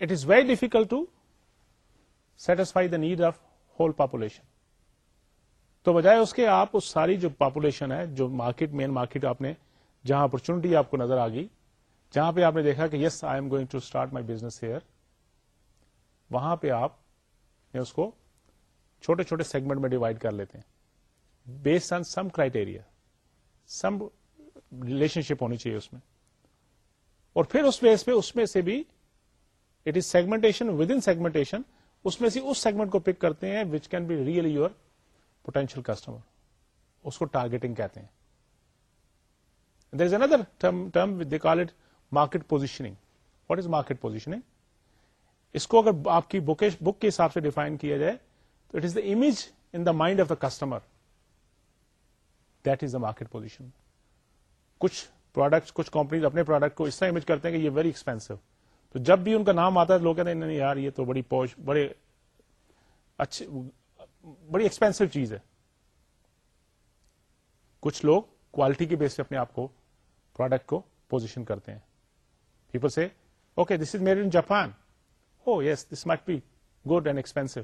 it is very difficult to satisfy the need of whole population تو بجائے اس کے آپ اس ساری جو پاپولیشن ہے جو مارکیٹ مین مارکیٹ آپ نے جہاں اپرچونٹی آپ کو نظر آ گئی جہاں پہ آپ نے دیکھا کہ yes I am going to start my business here وہاں پہ آپ نے اس کو چھوٹے چھوٹے سیگمنٹ میں ڈیوائڈ کر لیتے ہیں based on some criteria some relationship ہونی چاہیے اس میں اور پھر اس بیس پہ اس میں سے بھی it is segmentation with in segmentation اس میں سے اس سیگمنٹ کو پک کرتے ہیں which can be real your potential customer اس کو ٹارگیٹنگ کہتے ہیں there is another term call it market positioning what is market positioning اس کو اگر آپ کی بکش بک کے حساب سے ڈیفائن کیا جائے تو it is the image in the mind of the customer that is the market position کچھ پروڈکٹس کچھ کمپنیز اپنے پروڈکٹ کو اس طرح امیج کرتے ہیں کہ یہ ویری ایکسپینسو تو جب بھی ان کا نام آتا ہے لوگ کہتے ہیں نہیں یار یہ تو بڑی پوش بڑے اچھے بڑی ایکسپینسو چیز ہے کچھ لوگ کوالٹی کے بیس پہ اپنے آپ کو پروڈکٹ کو پوزیشن کرتے ہیں پیپل سے okay this is made in Japan oh yes this might be good and expensive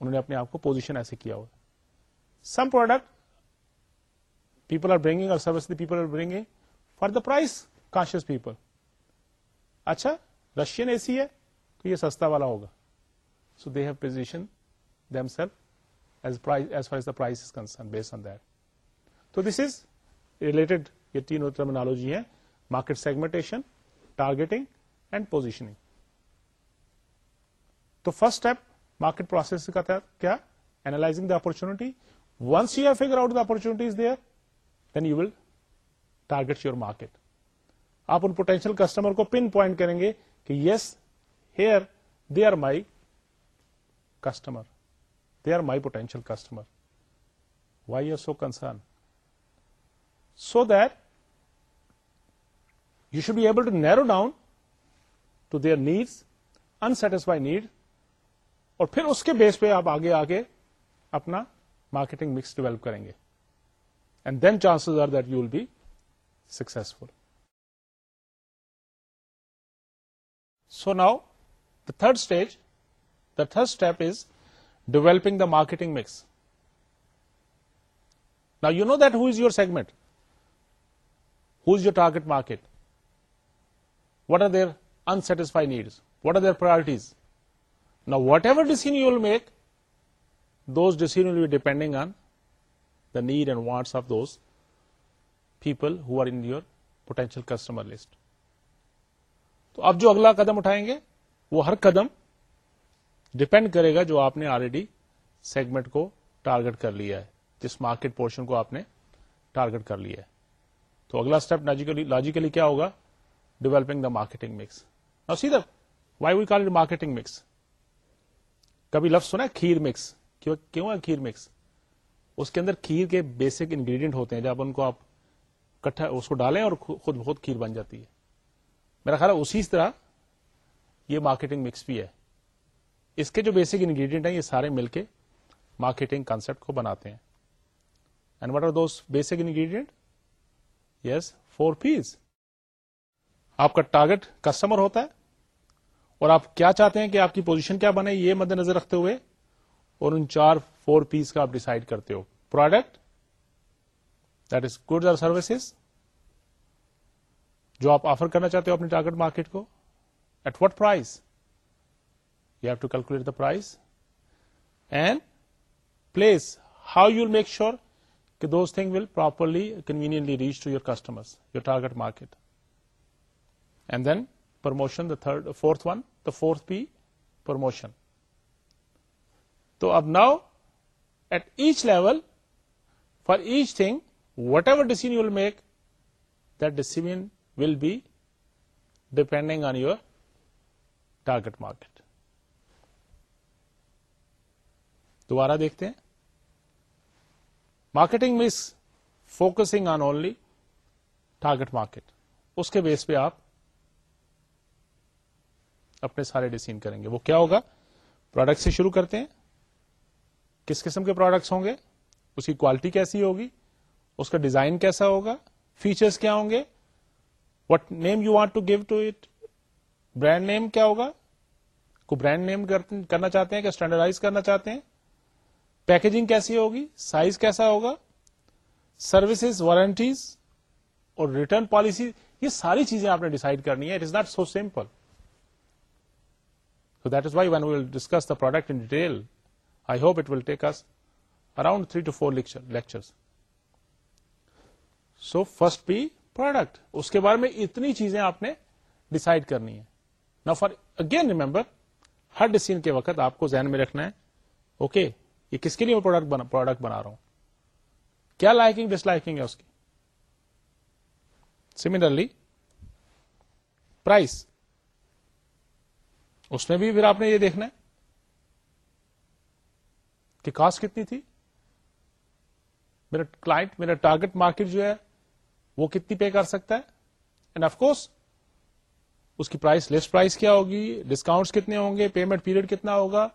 انہوں نے اپنے آپ کو پوزیشن ایسے کیا ہوا some product people are bringing اور service the people are bringing for the price conscious people اچھا رشین اے سی ہے تو یہ سستا والا ہوگا so they have position them self as far the price is concern base on that تو this is related یہ تینوں ٹرمنالوجی ہے market segmentation targeting and positioning تو فرسٹ اسٹیپ مارکیٹ پروسیس کا تھا کیا analysing the opportunity once you have figure out the opportunity is there then you will your market آپ ان پوٹینشیل کسٹمر کو پن پوائنٹ کریں گے کہ yes here they are my customer they are my potential customer why you so concern so that you should be able to narrow down to their needs unsatisfied need اور پھر اس کے بیس پہ آپ آگے آگے اپنا مارکیٹنگ مکس ڈیولپ کریں گے and then chances are that you will be successful. So now the third stage, the third step is developing the marketing mix. Now you know that who is your segment, who is your target market, what are their unsatisfied needs, what are their priorities. Now whatever decision you will make, those decisions will be depending on the need and wants of those people who are in your potential customer list تو آپ جو اگلا قدم اٹھائیں گے وہ ہر قدم depend کرے گا جو آپ نے آلریڈی سیگمنٹ کو ٹارگیٹ کر لیا ہے جس مارکیٹ پورشن کو آپ نے ٹارگیٹ کر لیا ہے تو اگلا اسٹیپ لاجیکلی کیا ہوگا ڈیولپنگ دا مارکیٹنگ مکس سیدھا why we call it marketing mix کبھی لفظ سنا کھیر مکس کیوں ہے کھیر مکس اس کے اندر کھیر کے بیسک انگریڈینٹ ہوتے ہیں جب ان کو آپ کٹھا اس کو ڈالیں اور خود بہت کھیر بن جاتی ہے میرا خیال ہے اسی طرح یہ مارکیٹنگ مکس بھی ہے اس کے جو بیسک انگریڈینٹ ہیں یہ سارے مل کے مارکیٹنگ کانسپٹ کو بناتے ہیں and what are basic ingredient yes four آپ کا ٹارگیٹ کسٹمر ہوتا ہے اور آپ کیا چاہتے ہیں کہ آپ کی پوزیشن کیا بنے یہ مد نظر رکھتے ہوئے اور ان چار فور پیس کا آپ ڈسائڈ کرتے ہو product that is good or services جو آپ آفر کرنا چاہتے ہو اپنی ٹارگیٹ مارکیٹ کو at what price you have to calculate the price and place how you make sure کہ those thing will properly conveniently reach to your customer your target market and then promotion the third fourth one the fourth P promotion تو اب now at each level for each thing what ever ڈیسی you will make that decision will be depending on your target market دوبارہ دیکھتے ہیں marketing mix focusing on only target market اس کے بیس پہ آپ اپنے سارے ڈسیجن کریں گے وہ کیا ہوگا پروڈکٹ سے شروع کرتے ہیں کس قسم کے پروڈکٹس ہوں گے اس کی کوالٹی کیسی ہوگی اس کا ڈیزائن کیسا ہوگا فیچرس کیا ہوں گے what name you want to give to it brand name کیا ہوگا کو برانڈ نیم کرنا چاہتے ہیں کیا اسٹینڈرڈائز کرنا چاہتے ہیں پیکجنگ کیسی ہوگی سائز کیسا ہوگا سروسز وارنٹیز اور ریٹرن پالیسی یہ ساری چیزیں آپ نے ڈیسائڈ کرنی ہے it is not so simple so that is why when will discuss the product in detail I hope it will us around three to four lectures so first P product اس کے بارے میں اتنی چیزیں آپ نے ڈسائڈ کرنی ہے نا فار اگین ریمبر ہر ڈسیزن کے وقت آپ کو ذہن میں رکھنا ہے اوکے okay, یہ کس کے لیے میں پروڈکٹ بنا رہا ہوں کیا لائکنگ ڈس لائکنگ ہے اس کی سملرلی پرائس اس میں بھی پھر آپ نے یہ دیکھنا ہے کہ کاسٹ کتنی تھی میرا کلاٹ میرا ٹارگیٹ مارکیٹ جو ہے وہ کتنی پے کر سکتا ہے اینڈ آف کورس اس کی پرائز لسٹ پرائز کیا ہوگی ڈسکاؤنٹ کتنے ہوں گے پیمنٹ پیریڈ کتنا ہوگا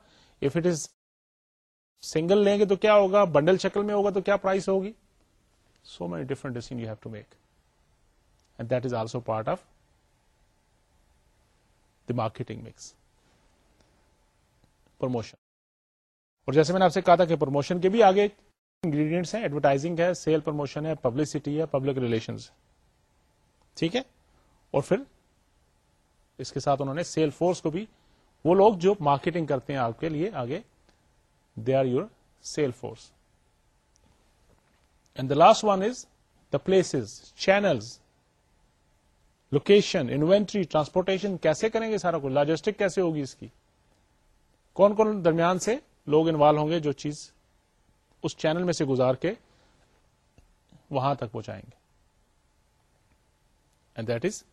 اف اٹ از سنگل لیں گے تو کیا ہوگا بنڈل شکل میں ہوگا تو کیا پرائس ہوگی so many different decision you have to make and that is also part of the marketing mix promotion اور جیسے میں نے آپ سے کہا تھا کہ پروموشن کے بھی آگے انگریڈینٹس ہیں ایڈورٹائزنگ ہے سیل پروموشن ہے پبلسٹی ہے پبلک ریلیشن ٹھیک ہے اور پھر اس کے ساتھ انہوں نے سیل فورس کو بھی وہ لوگ جو مارکیٹنگ کرتے ہیں آپ کے لیے آگے they are your sale force and the last one is the place channel location inventory transportation کیسے کریں گے سارا کو لاجیسٹک کیسے ہوگی اس کی کون کون درمیان سے لوگ انوالو ہوں گے جو چیز اس چینل میں سے گزار کے وہاں تک پہنچائیں گے and that is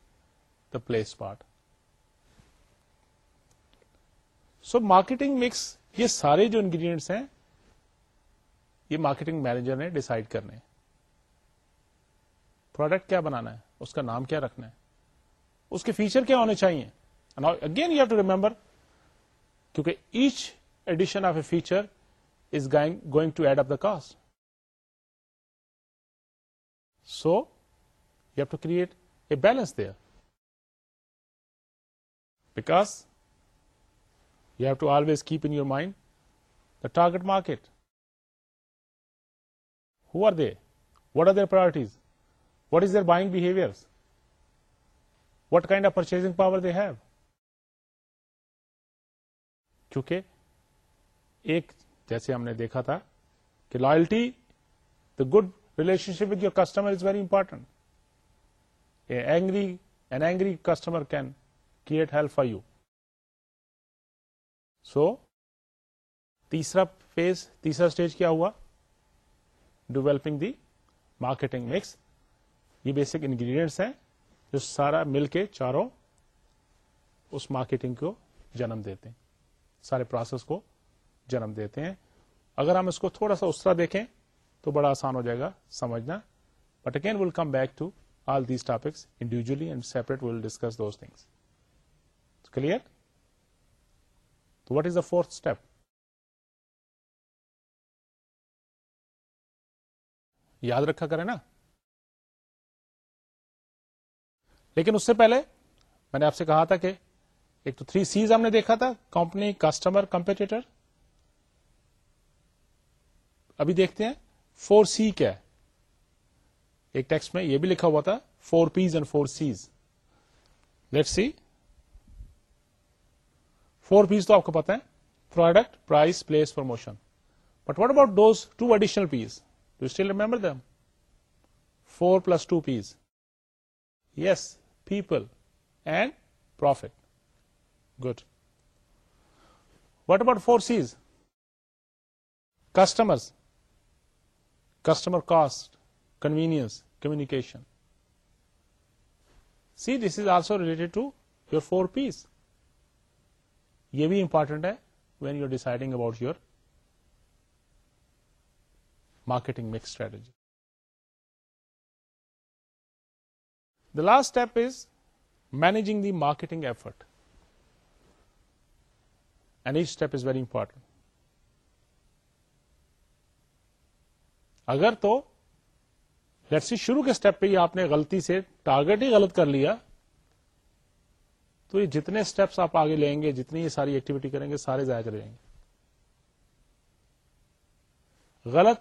the place part so marketing mix یہ سارے جو انگریڈینٹس ہیں یہ مارکیٹنگ مینیجر نے ڈسائڈ کرنے پروڈکٹ کیا بنانا ہے اس کا نام کیا رکھنا ہے اس کے فیچر کیا ہونے چاہیے again you have to remember کیونکہ each addition of a feature is going to add up the cost. So you have to create a balance there, because you have to always keep in your mind the target market. Who are they? What are their priorities? What is their buying behaviors? What kind of purchasing power they have? क्योंकि एक جیسے ہم نے دیکھا تھا کہ loyalty the good relationship with your customer is very important angry an angry customer can create help for you so تیسرا phase تیسرا اسٹیج کیا ہوا ڈیولپنگ دی مارکیٹنگ مکس یہ بیسک انگریڈینٹس ہیں جو سارا مل کے چاروں اس مارکیٹنگ کو جنم دیتے ہیں سارے پروسیس کو جنم دیتے ہیں اگر ہم اس کو تھوڑا سا اس طرح دیکھیں تو بڑا آسان ہو جائے گا سمجھنا but again will come back to all these topics individually and separate will discuss those things clear تو what is the fourth step یاد رکھا کریں نا لیکن اس سے پہلے میں نے آپ سے کہا تھا کہ ایک تو تھری سیز ہم نے دیکھا تھا کمپنی کسٹمر کمپیٹیٹر ابھی دیکھتے ہیں فور سی کیا ایک ٹیکسٹ میں یہ بھی لکھا ہوا تھا four Ps and four Cs let see four Ps تو آپ کو پتا ہے product price place promotion but what about those two additional Ps to still remember them four plus two Ps yes people and profit good what about four Cs customers customer cost convenience communication see this is also related to your four Ps یہ بھی important ہے when you deciding about your marketing mix strategy the last step is managing the marketing effort and each step is very important اگر تو سی شروع کے step پہ ہی آپ نے غلطی سے ٹارگیٹ ہی غلط کر لیا تو یہ جتنے اسٹیپس آپ آگے لیں گے جتنی یہ ساری ایکٹیویٹی کریں گے سارے ضائع کر جائیں گے غلط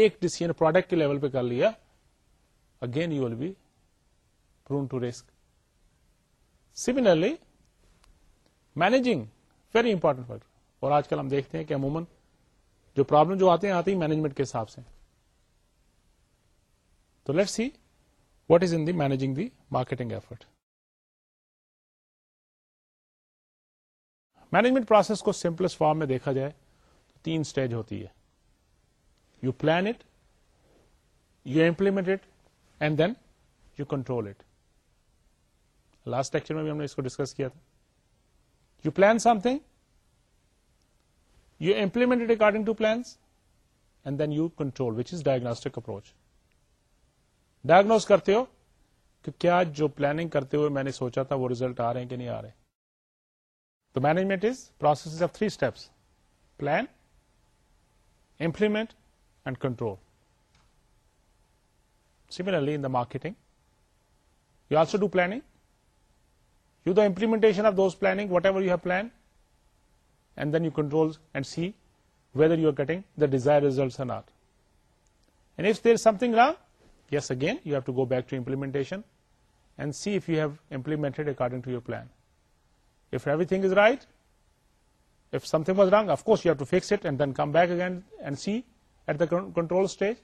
ایک ڈسیزن پروڈکٹ کے لیول پہ کر لیا again you will be prone to risk similarly managing very important factor اور آج کل ہم دیکھتے ہیں کہ عموماً جو پرابلم جو آتے ہیں آتی ہیں مینجمنٹ کے حساب سے تو let see what is in the managing the marketing effort management process کو سمپلسٹ فارم میں دیکھا جائے تو تین اسٹیج ہوتی ہے you plan it you implement it and then you control it last lecture میں بھی ہم نے اس کو ڈسکس کیا تھا you plan something you implement according to plans and then you control which is diagnostic approach diagnose کرتے ہو کہ کیا جو پلاننگ کرتے ہوئے میں نے سوچا تھا وہ ریزلٹ آ رہے ہیں کہ نہیں آ رہے تو management is process of three steps plan implement and control similarly in the marketing you also do planning you the implementation of those planning whatever you have plan and then you control and see whether you are getting the desire result if there something wrong Yes, again, you have to go back to implementation and see if you have implemented according to your plan. If everything is right, if something was wrong, of course you have to fix it and then come back again and see at the control stage.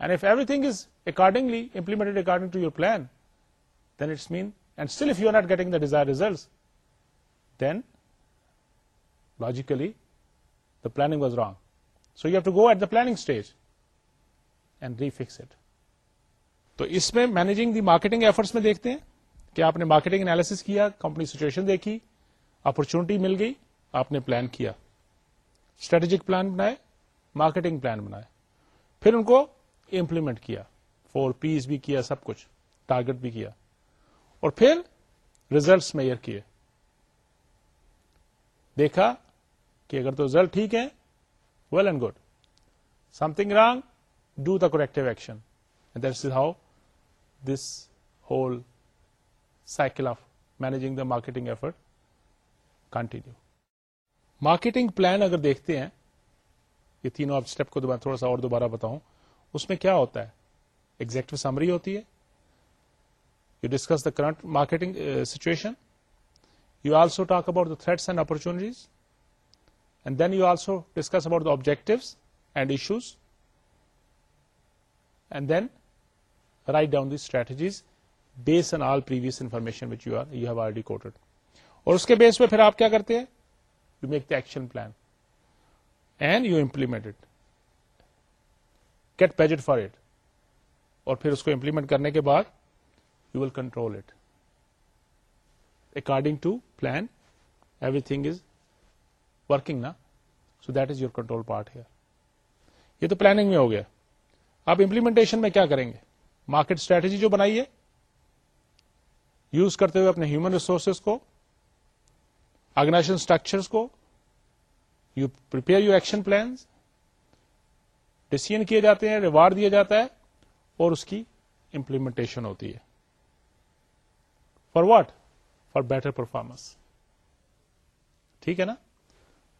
And if everything is accordingly implemented according to your plan, then it's mean, and still if you are not getting the desired results, then logically the planning was wrong. So you have to go at the planning stage and refix it. تو اس میں managing the marketing efforts میں دیکھتے ہیں کہ آپ نے marketing analysis کیا company situation دیکھی اپرچونٹی مل گئی آپ نے پلان کیا اسٹریٹجک پلان بنائے مارکیٹنگ پلان بنائے پھر ان کو امپلیمنٹ کیا فور پیس بھی کیا سب کچھ ٹارگیٹ بھی کیا اور پھر ریزلٹس میئر کیے دیکھا کہ اگر تو ریزلٹ ٹھیک ہے well and good something wrong do the corrective action this how this whole cycle of managing the marketing effort continue marketing plan اگر دیکھتے ہیں یہ تینوں آپ اسٹیپ کو دوبارہ تھوڑا سا اور دوبارہ بتاؤں اس میں کیا ہوتا ہے ایگزیکٹو سمری ہوتی ہے you discuss the current marketing situation you also talk about the threats and opportunities and then you also discuss about the objective and issues and then write down the strategies base on all previous information which you are you have already quoted اور اس کے بیس پہ پھر آپ کیا کرتے ہیں you make the action plan and you implement it get budget for it اور پھر اس کو امپلیمنٹ کرنے کے بعد you will control it according to plan everything is working نا so that is your control part یہ تو پلاننگ میں ہو گیا آپ امپلیمنٹیشن میں کیا کریں گے مارکیٹ اسٹریٹجی جو بنائی ہے یوز کرتے ہوئے اپنے ہیومن ریسورسز کو آرگنائزیشن اسٹرکچرس کو you prepare you action plans decision کیے جاتے ہیں ریوارڈ دیا جاتا ہے اور اس کی امپلیمنٹیشن ہوتی ہے for what for better performance ٹھیک ہے نا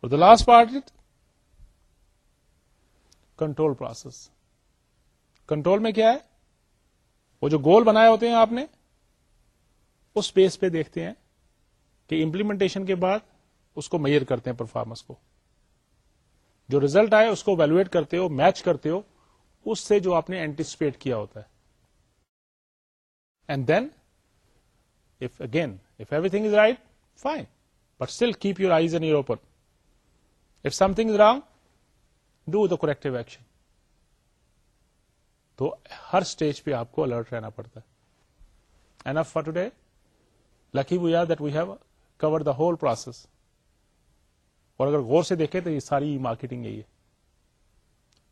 اور the last part it control process control میں کیا ہے وہ جو گول بنائے ہوتے ہیں آپ نے اس پیس پہ دیکھتے ہیں کہ امپلیمنٹیشن کے بعد اس کو میئر کرتے ہیں پرفارمنس کو جو ریزلٹ آئے اس کو ویلویٹ کرتے ہو میچ کرتے ہو اس سے جو آپ نے اینٹیسپیٹ کیا ہوتا ہے and then if again if everything is right fine but still keep your eyes and open if something is wrong do the corrective action تو ہر اسٹیج پہ آپ کو الرٹ رہنا پڑتا ہے enough for today lucky we are that we have cover the whole process اور اگر غور سے دیکھیں تو یہ ساری مارکیٹنگ یہی ہے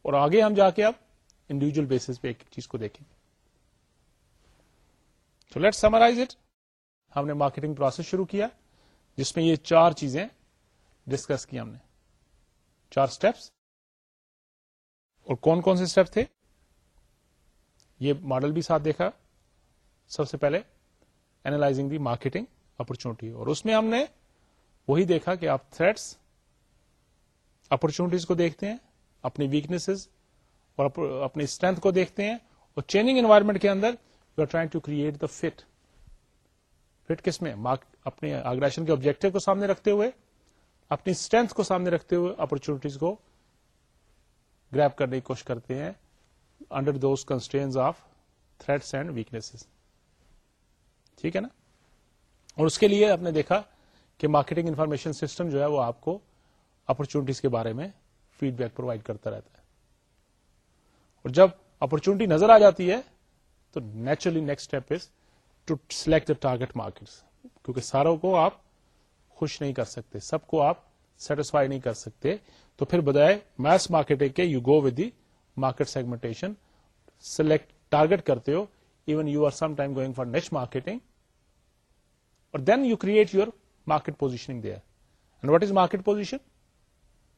اور آگے ہم جا کے آپ انڈیویجل بیس پہ ایک چیز کو دیکھیں گے لیٹ سمرائز اٹ ہم نے مارکیٹنگ پروسیس شروع کیا جس میں یہ چار چیزیں ڈسکس کی ہم نے چار اسٹیپس اور کون کون سے اسٹیپ تھے یہ ماڈل بھی ساتھ دیکھا سب سے پہلے اینالائزنگ دی مارکیٹنگ اپرچونیٹی اور اس میں ہم نے وہی دیکھا کہ آپ تھریٹس اپرچونیٹیز کو دیکھتے ہیں اپنی ویکنیسز اور اپنی اسٹرینتھ کو دیکھتے ہیں اور چینجنگ انوائرمنٹ کے اندر you are trying to create the fit fit کس میں اپنے آگریشن کے آبجیکٹو کو سامنے رکھتے ہوئے اپنی اسٹرینتھ کو سامنے رکھتے ہوئے اپرچونیٹیز کو گریپ کرنے کی کوشش کرتے ہیں under those کنس of threats and weakness ٹھیک ہے نا اور اس کے لیے آپ نے دیکھا کہ مارکیٹنگ انفارمیشن سسٹم جو ہے وہ آپ کو اپرچونیٹیز کے بارے میں فیڈ بیک پرووائڈ کرتا رہتا ہے اور جب اپرچونٹی نظر آ جاتی ہے تو naturally next step is to select target market کیونکہ ساروں کو آپ خوش نہیں کر سکتے سب کو آپ سیٹسفائی نہیں کر سکتے تو پھر بدائے میس مارکیٹنگ کے you go with the market segmentation select target کرتے ہو even you are some time going for niche marketing اور then you create your market positioning there and what is market position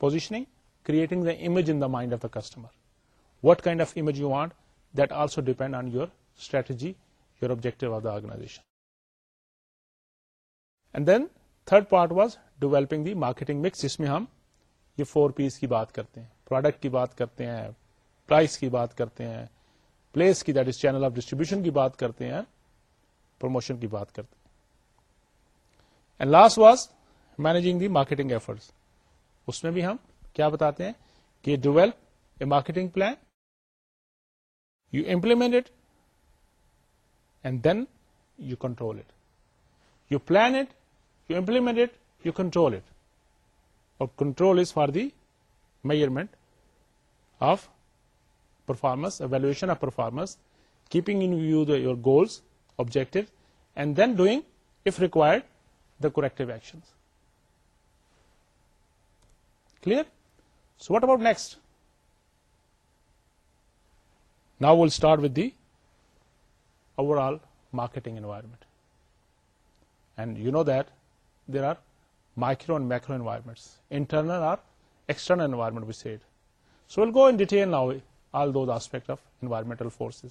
positioning creating the image in the mind of the customer what kind of image you want that also depend on your strategy your objective of the organization and then third part was developing the marketing mix جس میں ہم یہ four پیس کی بات کرتے ہیں product کی بات کرتے ہیں پرائس کی بات کرتے ہیں پلیس کی that is channel of distribution کی بات کرتے ہیں پروموشن کی بات کرتے and last was managing the marketing efforts اس میں بھی ہم کیا بتاتے ہیں کہ develop a marketing plan you implement it and then you control it you plan it you implement it you control it اور control is for the measurement of performance, evaluation of performance, keeping in view your goals, objectives, and then doing, if required, the corrective actions. Clear? So what about next? Now we'll start with the overall marketing environment. And you know that there are micro and macro environments, internal or external environment we said. So we'll go in detail now all aspect of environmental forces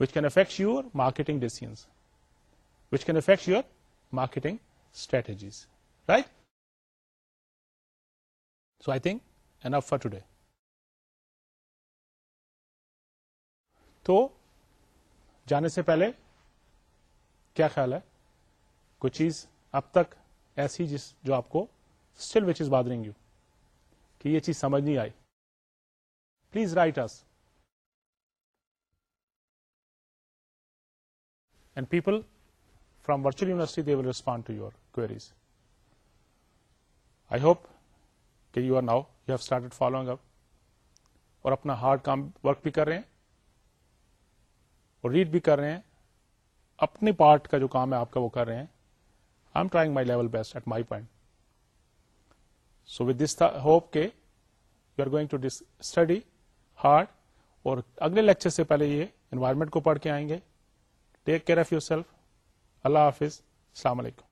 forces can affect your marketing decisions decisions can affect your marketing strategies right so I think N if for today تو جانے سے پہلے کیا خیال ہے کوئی چیز اب تک ایسی جس جو آپ کو still which is bothering you کہ یہ چیز سمجھ نہیں آئی please write us and people from virtual university they will respond to your cause I hope کہ you are now you have start following up اور اپنا ہارڈ کام ورک بھی کر رہے ہیں اور ریڈ بھی کر رہے ہیں اپنے پارٹ کا جو کام ہے آپ کا وہ کر رہے ہیں I am trying my level best at my point so this hope کے you are going to this study hard اور اگلے لیکچر سے پہلے یہ انوائرمنٹ کو پڑھ کے آئیں گے take care of your self اللہ حافظ السلام علیکم